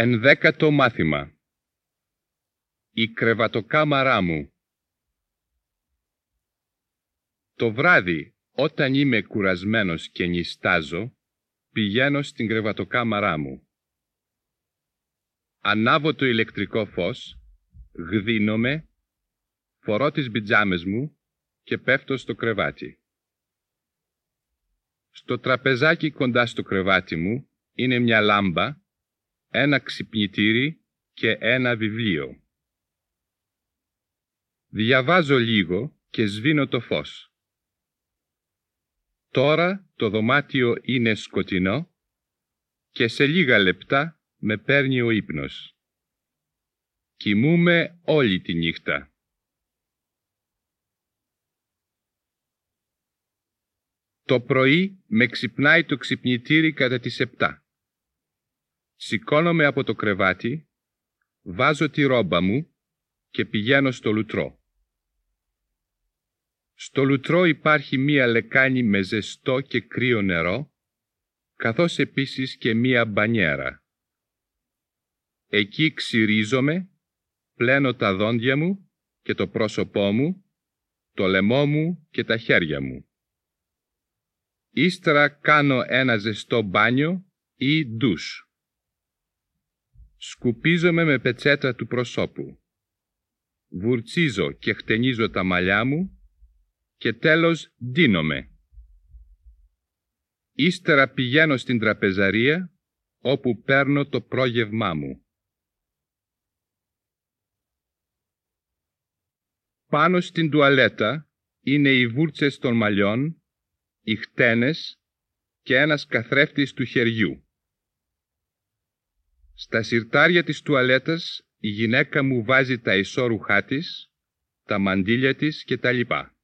Ενδέκατο μάθημα Η κρεβατοκάμαρά μου Το βράδυ, όταν είμαι κουρασμένος και νιστάζω, πηγαίνω στην κρεβατοκάμαρά μου. Ανάβω το ηλεκτρικό φως, γδίνομαι, φορώ τις μπιτζάμες μου και πέφτω στο κρεβάτι. Στο τραπεζάκι κοντά στο κρεβάτι μου είναι μια λάμπα ένα ξυπνητήρι και ένα βιβλίο. Διαβάζω λίγο και σβήνω το φως. Τώρα το δωμάτιο είναι σκοτεινό και σε λίγα λεπτά με παίρνει ο ύπνος. Κοιμούμε όλη τη νύχτα. Το πρωί με ξυπνάει το ξυπνητήρι κατά τις επτά. Σηκώνομαι από το κρεβάτι, βάζω τη ρόμπα μου και πηγαίνω στο λουτρό. Στο λουτρό υπάρχει μία λεκάνη με ζεστό και κρύο νερό, καθώς επίσης και μία μπανιέρα. Εκεί ξυρίζομαι, πλένω τα δόντια μου και το πρόσωπό μου, το λαιμό μου και τα χέρια μου. Ύστερα κάνω ένα ζεστό μπάνιο ή ντους. Σκουπίζομαι με πετσέτα του προσώπου. Βουρτσίζω και χτενίζω τα μαλλιά μου και τέλος ντύνομαι. Ύστερα πηγαίνω στην τραπεζαρία όπου παίρνω το πρόγευμά μου. Πάνω στην τουαλέτα είναι οι βούρτσες των μαλλιών, οι χτένες και ένας καθρέφτης του χεριού. Στα συρτάρια της τουαλέτας η γυναίκα μου βάζει τα ισόρουχά της, τα μαντίλια της και τα λοιπά.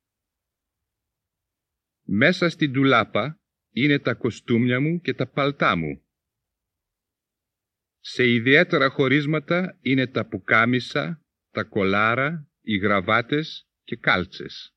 Μέσα στην τουλάπα είναι τα κοστούμια μου και τα παλτά μου. Σε ιδιαίτερα χωρίσματα είναι τα πουκάμισα, τα κολάρα, οι γραβάτες και κάλτσες.